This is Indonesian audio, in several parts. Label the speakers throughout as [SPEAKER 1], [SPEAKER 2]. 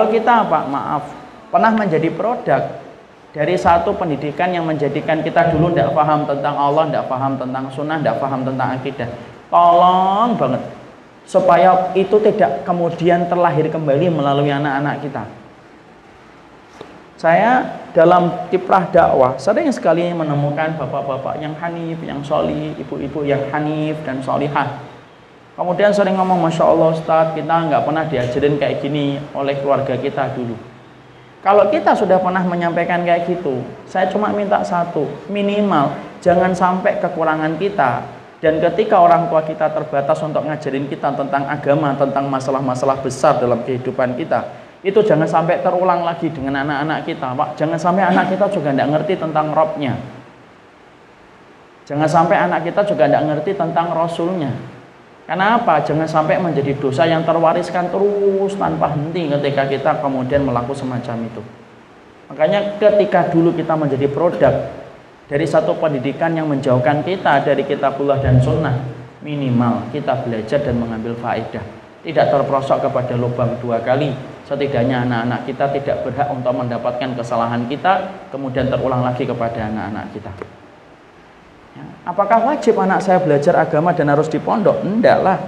[SPEAKER 1] Kalau kita apa? Maaf, pernah menjadi produk dari satu pendidikan yang menjadikan kita dulu tidak paham tentang Allah, tidak paham tentang sunnah, tidak paham tentang akidah. Tolong banget supaya itu tidak kemudian terlahir kembali melalui anak-anak kita. Saya dalam kiprah dakwah sering sekali menemukan bapak-bapak yang hanif, yang soli, ibu-ibu yang hanif dan solihah. Kemudian sering ngomong, Masya Allah Ustaz, kita nggak pernah diajarin kayak gini oleh keluarga kita dulu. Kalau kita sudah pernah menyampaikan kayak gitu, saya cuma minta satu, minimal jangan sampai kekurangan kita dan ketika orang tua kita terbatas untuk ngajarin kita tentang agama, tentang masalah-masalah besar dalam kehidupan kita, itu jangan sampai terulang lagi dengan anak-anak kita, Pak. Jangan sampai anak kita juga tidak ngerti tentang robnya. Jangan sampai anak kita juga tidak ngerti tentang rasulnya. Karena apa? Jangan sampai menjadi dosa yang terwariskan terus tanpa henti ketika kita kemudian melakukan semacam itu. Makanya ketika dulu kita menjadi produk dari satu pendidikan yang menjauhkan kita dari kitabullah dan sunnah minimal kita belajar dan mengambil faedah tidak terprosok kepada lubang dua kali setidaknya anak-anak kita tidak berhak untuk mendapatkan kesalahan kita kemudian terulang lagi kepada anak-anak kita apakah wajib anak saya belajar agama dan harus di pondok? enggak lah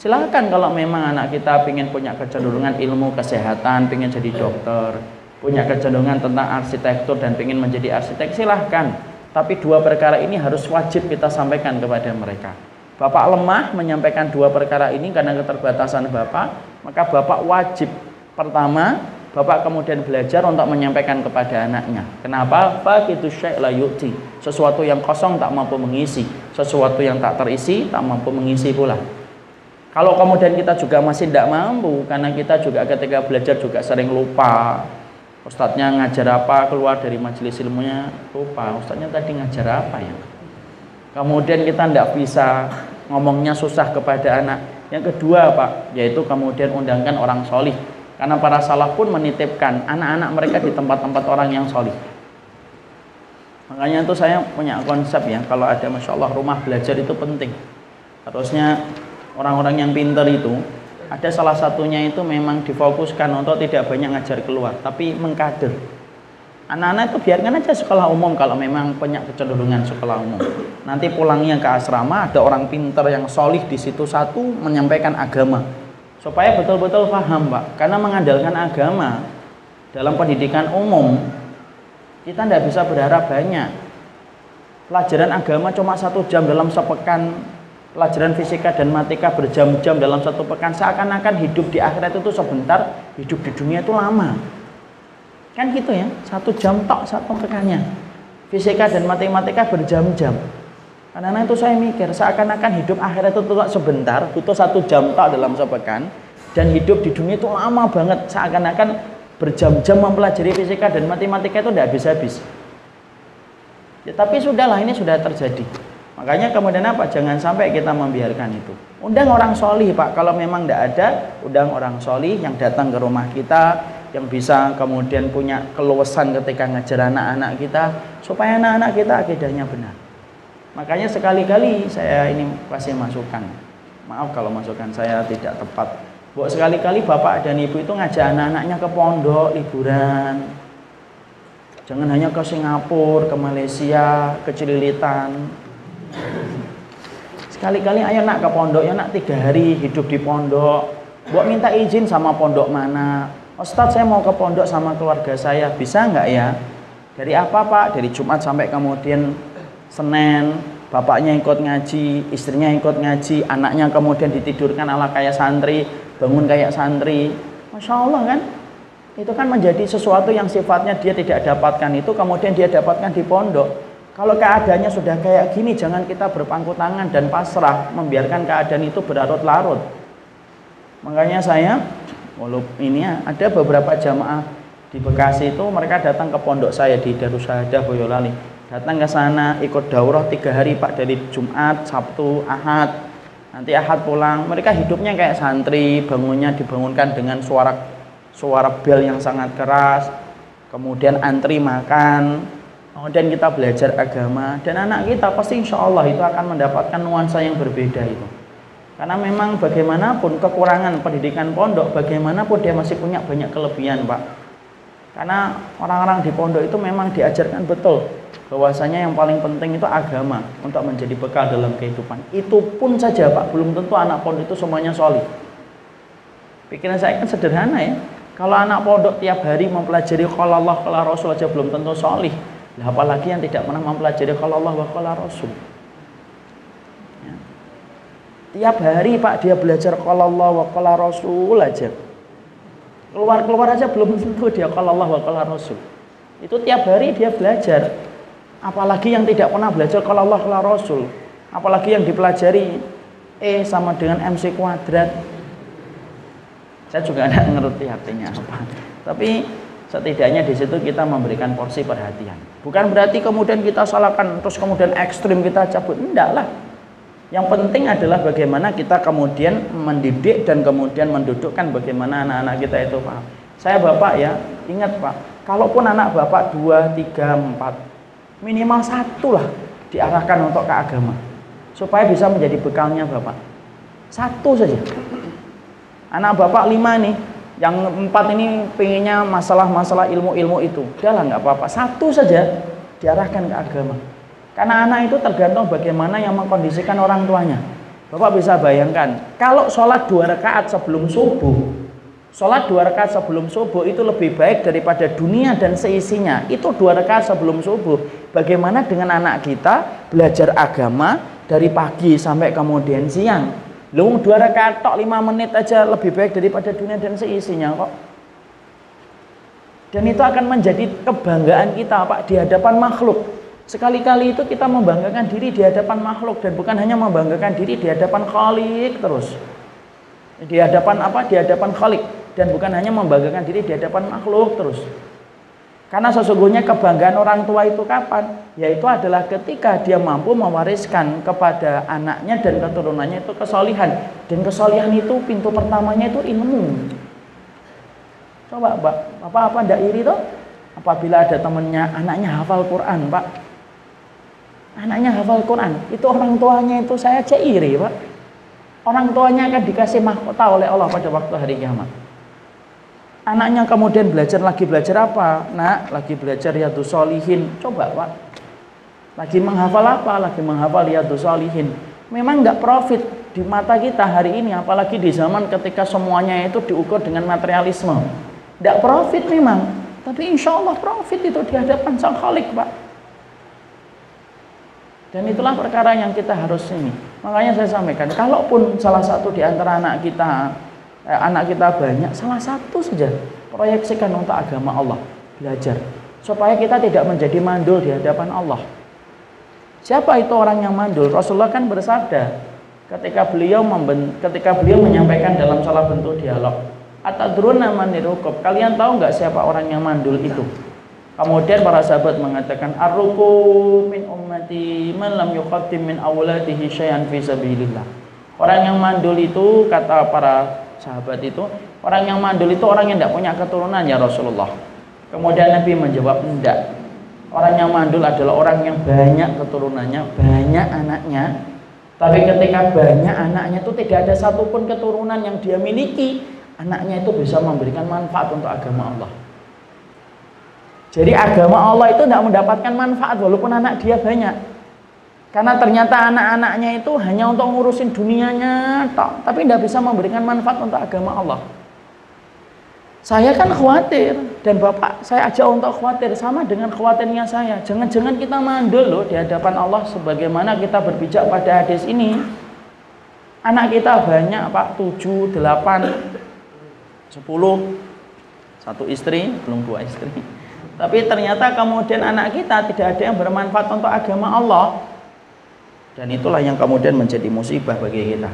[SPEAKER 1] silahkan kalau memang anak kita ingin punya kecenderungan ilmu kesehatan ingin jadi dokter punya kecenderungan tentang arsitektur dan ingin menjadi arsitek silahkan tapi dua perkara ini harus wajib kita sampaikan kepada mereka. Bapak lemah menyampaikan dua perkara ini karena keterbatasan Bapak, maka Bapak wajib pertama Bapak kemudian belajar untuk menyampaikan kepada anaknya. Kenapa? Fakitu syai' la yu'ti. Sesuatu yang kosong tak mampu mengisi, sesuatu yang tak terisi tak mampu mengisi pula. Kalau kemudian kita juga masih tidak mampu karena kita juga ketika belajar juga sering lupa, Ustadznya ngajar apa keluar dari majelis ilmunya lupa Ustadznya tadi ngajar apa ya kemudian kita tidak bisa ngomongnya susah kepada anak yang kedua Pak yaitu kemudian undangkan orang solih karena para salaf pun menitipkan anak-anak mereka di tempat-tempat orang yang solih. Makanya itu saya punya konsep ya kalau ada Masya Allah rumah belajar itu penting. Harusnya orang-orang yang pinter itu ada salah satunya itu memang difokuskan untuk tidak banyak ngajar keluar tapi mengkader. Anak-anak itu biarkan aja sekolah umum kalau memang punya kecenderungan sekolah umum. Nanti pulangnya ke asrama ada orang pinter yang solih di situ satu menyampaikan agama supaya betul-betul paham pak. Karena mengandalkan agama dalam pendidikan umum kita tidak bisa berharap banyak. Pelajaran agama cuma satu jam dalam sepekan. Pelajaran fisika dan matematika berjam-jam dalam satu pekan. Seakan-akan hidup di akhirat itu sebentar hidup di dunia itu lama. Kan gitu ya satu jam tok satu pekannya. Fisika dan matematika berjam-jam karena itu saya mikir seakan-akan hidup akhirat itu tuh sebentar butuh satu jam tok dalam sepekan dan hidup di dunia itu lama banget seakan-akan berjam-jam mempelajari fisika dan matematika itu tidak habis-habis ya, tapi sudahlah ini sudah terjadi Makanya kemudian apa? Jangan sampai kita membiarkan itu. Undang orang soli Pak. Kalau memang tidak ada, undang orang soli yang datang ke rumah kita, yang bisa kemudian punya keluasan ketika ngajar anak-anak kita, supaya anak-anak kita akidahnya benar. Makanya sekali-kali saya ini kasih masukan. Maaf kalau masukan saya tidak tepat. Buat sekali-kali bapak dan ibu itu ngajak anak-anaknya ke pondok liburan. Jangan hanya ke Singapura, ke Malaysia, ke Cililitan, Sekali-kali ayo nak ke pondok, ya nak tiga hari hidup di pondok. Buat minta izin sama pondok mana. Ustadz saya mau ke pondok sama keluarga saya, bisa nggak ya? Dari apa pak? Dari Jumat sampai kemudian Senin, bapaknya ikut ngaji, istrinya ikut ngaji, anaknya kemudian ditidurkan ala kayak santri, bangun kayak santri. Masya Allah kan? Itu kan menjadi sesuatu yang sifatnya dia tidak dapatkan itu, kemudian dia dapatkan di pondok kalau keadaannya sudah kayak gini, jangan kita berpangku tangan dan pasrah, membiarkan keadaan itu berlarut-larut. Makanya saya, walaupun ini ya, ada beberapa jamaah di Bekasi itu mereka datang ke pondok saya di Darussahadah Boyolali. Datang ke sana ikut daurah tiga hari Pak dari Jumat, Sabtu, Ahad. Nanti Ahad pulang. Mereka hidupnya kayak santri, bangunnya dibangunkan dengan suara suara bel yang sangat keras. Kemudian antri makan, kemudian kita belajar agama dan anak kita pasti insya Allah itu akan mendapatkan nuansa yang berbeda itu Karena memang bagaimanapun kekurangan pendidikan pondok, bagaimanapun dia masih punya banyak kelebihan, Pak. Karena orang-orang di pondok itu memang diajarkan betul bahwasanya yang paling penting itu agama untuk menjadi bekal dalam kehidupan. Itu pun saja, Pak, belum tentu anak pondok itu semuanya solid. Pikiran saya kan sederhana ya. Kalau anak pondok tiap hari mempelajari kalau Allah kalau Rasul aja belum tentu solih. Nah, apalagi yang tidak pernah mempelajari kalau Allah wa Rasul. Tiap hari Pak dia belajar kalau Allah wa qala Rasul aja. Keluar-keluar aja belum tentu dia kalau Allah wa qala Rasul. Itu tiap hari dia belajar. Apalagi yang tidak pernah belajar kalau Allah qala Rasul. Apalagi yang dipelajari E sama dengan MC kuadrat. Saya juga tidak ngerti artinya apa. Tapi setidaknya di situ kita memberikan porsi perhatian. Bukan berarti kemudian kita salahkan terus kemudian ekstrim kita cabut. Enggak lah yang penting adalah bagaimana kita kemudian mendidik dan kemudian mendudukkan bagaimana anak-anak kita itu paham. Saya bapak ya, ingat pak, kalaupun anak bapak dua, tiga, empat, minimal satu lah diarahkan untuk ke agama. Supaya bisa menjadi bekalnya bapak. Satu saja. Anak bapak lima nih, yang empat ini pengennya masalah-masalah ilmu-ilmu itu. Udah nggak apa-apa. Satu saja diarahkan ke agama. Karena anak itu tergantung bagaimana yang mengkondisikan orang tuanya. Bapak bisa bayangkan, kalau sholat dua rakaat sebelum subuh, sholat dua rakaat sebelum subuh itu lebih baik daripada dunia dan seisinya. Itu dua rakaat sebelum subuh. Bagaimana dengan anak kita belajar agama dari pagi sampai kemudian siang? Lu dua rakaat tok lima menit aja lebih baik daripada dunia dan seisinya kok. Dan itu akan menjadi kebanggaan kita Pak di hadapan makhluk. Sekali-kali itu kita membanggakan diri di hadapan makhluk dan bukan hanya membanggakan diri di hadapan Khalik terus. Di hadapan apa? Di hadapan Khalik dan bukan hanya membanggakan diri di hadapan makhluk terus. Karena sesungguhnya kebanggaan orang tua itu kapan? Yaitu adalah ketika dia mampu mewariskan kepada anaknya dan keturunannya itu kesolihan. Dan kesolihan itu pintu pertamanya itu ilmu. Coba Pak, apa-apa ndak iri toh? Apabila ada temannya anaknya hafal Quran, Pak. Anaknya hafal Quran. Itu orang tuanya itu saya aja iri, Pak. Orang tuanya akan dikasih mahkota oleh Allah pada waktu hari kiamat. Anaknya kemudian belajar lagi belajar apa? Nak, lagi belajar Riyadus Solihin. Coba, Pak. Lagi menghafal apa? Lagi menghafal Riyadus Solihin. Memang nggak profit di mata kita hari ini, apalagi di zaman ketika semuanya itu diukur dengan materialisme. Nggak profit memang, tapi insya Allah profit itu di hadapan Sang Khalik, Pak. Dan itulah perkara yang kita harus ini. Makanya saya sampaikan, kalaupun salah satu di antara anak kita, eh, anak kita banyak, salah satu saja proyeksikan untuk agama Allah, belajar. Supaya kita tidak menjadi mandul di hadapan Allah. Siapa itu orang yang mandul? Rasulullah kan bersabda ketika beliau memben, ketika beliau menyampaikan dalam salah bentuk dialog. Atadruna manirukub. Kalian tahu nggak siapa orang yang mandul itu? Kemudian para sahabat mengatakan arruku min ummati man lam yuqaddim min awladihi syai'an fi sabilillah. Orang yang mandul itu kata para sahabat itu, orang yang mandul itu orang yang tidak punya keturunan ya Rasulullah. Kemudian Nabi menjawab enggak. Orang yang mandul adalah orang yang banyak keturunannya, banyak anaknya. Tapi ketika banyak anaknya itu tidak ada satupun keturunan yang dia miliki, anaknya itu bisa memberikan manfaat untuk agama Allah. Jadi agama Allah itu tidak mendapatkan manfaat walaupun anak dia banyak. Karena ternyata anak-anaknya itu hanya untuk ngurusin dunianya tok, tapi tidak bisa memberikan manfaat untuk agama Allah. Saya kan khawatir dan Bapak saya ajak untuk khawatir sama dengan khawatirnya saya. Jangan-jangan kita mandul loh di hadapan Allah sebagaimana kita berpijak pada hadis ini. Anak kita banyak Pak, 7, 8, 10, satu istri, belum dua istri tapi ternyata kemudian anak kita tidak ada yang bermanfaat untuk agama Allah. Dan itulah yang kemudian menjadi musibah bagi kita.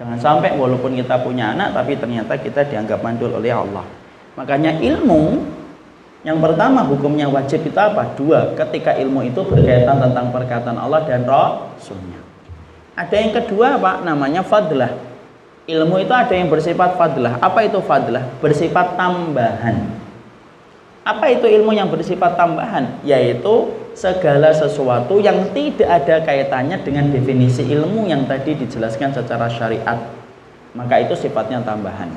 [SPEAKER 1] Jangan sampai walaupun kita punya anak tapi ternyata kita dianggap mandul oleh Allah. Makanya ilmu yang pertama hukumnya wajib kita apa? Dua, ketika ilmu itu berkaitan tentang perkataan Allah dan Rasulnya. Ada yang kedua Pak, namanya fadlah. Ilmu itu ada yang bersifat fadlah. Apa itu fadlah? Bersifat tambahan. Apa itu ilmu yang bersifat tambahan? Yaitu segala sesuatu yang tidak ada kaitannya dengan definisi ilmu yang tadi dijelaskan secara syariat. Maka itu sifatnya tambahan.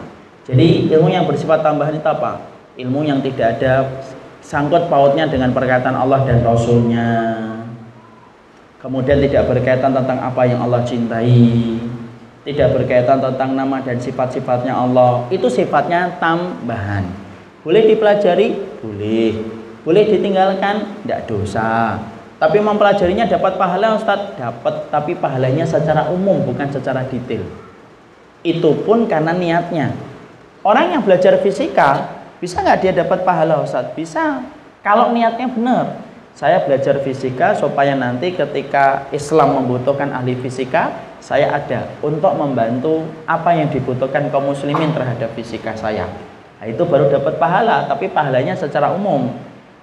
[SPEAKER 1] Jadi ilmu yang bersifat tambahan itu apa? ilmu yang tidak ada sangkut pautnya dengan perkataan Allah dan Rasulnya. Kemudian tidak berkaitan tentang apa yang Allah cintai. Tidak berkaitan tentang nama dan sifat-sifatnya Allah. Itu sifatnya tambahan. Boleh dipelajari? boleh boleh ditinggalkan? Tidak dosa. Tapi mempelajarinya dapat pahala Ustaz? Dapat, tapi pahalanya secara umum bukan secara detail. Itu pun karena niatnya. Orang yang belajar fisika bisa nggak dia dapat pahala Ustaz? Bisa. Kalau niatnya benar. Saya belajar fisika supaya nanti ketika Islam membutuhkan ahli fisika, saya ada untuk membantu apa yang dibutuhkan kaum muslimin terhadap fisika saya. Nah, itu baru dapat pahala, tapi pahalanya secara umum.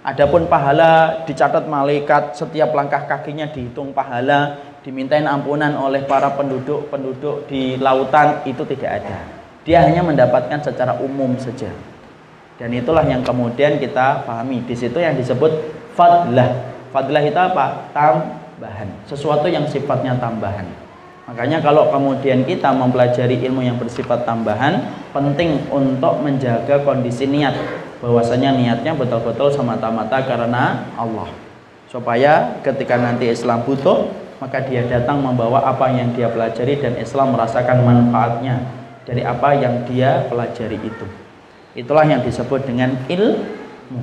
[SPEAKER 1] Adapun pahala dicatat malaikat, setiap langkah kakinya dihitung pahala, dimintain ampunan oleh para penduduk-penduduk di lautan itu tidak ada. Dia hanya mendapatkan secara umum saja. Dan itulah yang kemudian kita pahami. Di situ yang disebut fadlah. Fadlah itu apa? Tambahan. Sesuatu yang sifatnya tambahan. Makanya kalau kemudian kita mempelajari ilmu yang bersifat tambahan, penting untuk menjaga kondisi niat bahwasanya niatnya betul-betul semata-mata karena Allah. Supaya ketika nanti Islam butuh maka dia datang membawa apa yang dia pelajari dan Islam merasakan manfaatnya dari apa yang dia pelajari itu. Itulah yang disebut dengan ilmu.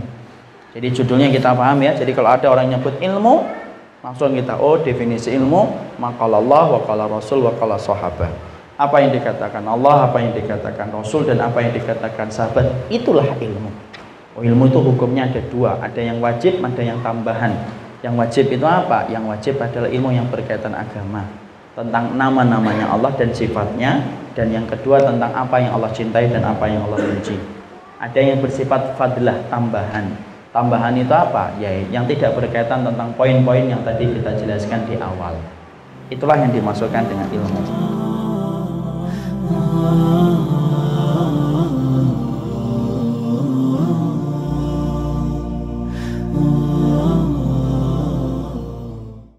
[SPEAKER 1] Jadi judulnya kita paham ya. Jadi kalau ada orang nyebut ilmu langsung kita oh definisi ilmu makalallah wa qala rasul wa qala sahabat. Apa yang dikatakan Allah, apa yang dikatakan Rasul dan apa yang dikatakan sahabat, itulah ilmu. Oh, ilmu itu hukumnya ada dua, ada yang wajib, ada yang tambahan. Yang wajib itu apa? Yang wajib adalah ilmu yang berkaitan agama tentang nama-namanya Allah dan sifatnya dan yang kedua tentang apa yang Allah cintai dan apa yang Allah benci. Ada yang bersifat fadlah tambahan. Tambahan itu apa? Ya, yang tidak berkaitan tentang poin-poin yang tadi kita jelaskan di awal. Itulah yang dimasukkan dengan ilmu.